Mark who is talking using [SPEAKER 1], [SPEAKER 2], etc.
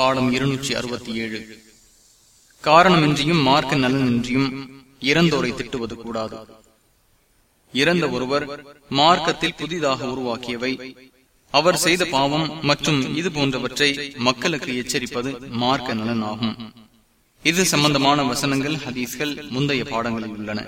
[SPEAKER 1] பாடம் இருநூற்றி அறுபத்தி ஏழு. காரணமின்றியும் மார்க்க நலனின்றியும் இறந்தோரை திட்டுவது கூடாது. இறந்த ஒருவர் மார்க்கத்தில் புதிதாக உருவாக்கியவை. அவர் செய்த பாவம் மற்றும் இது போன்றவற்றை மக்களுக்கு எச்சரிப்பது மார்க்க நலன் ஆகும் இது சம்பந்தமான வசனங்கள் ஹதீஸ்கள் முந்தைய பாடங்களில் உள்ளன.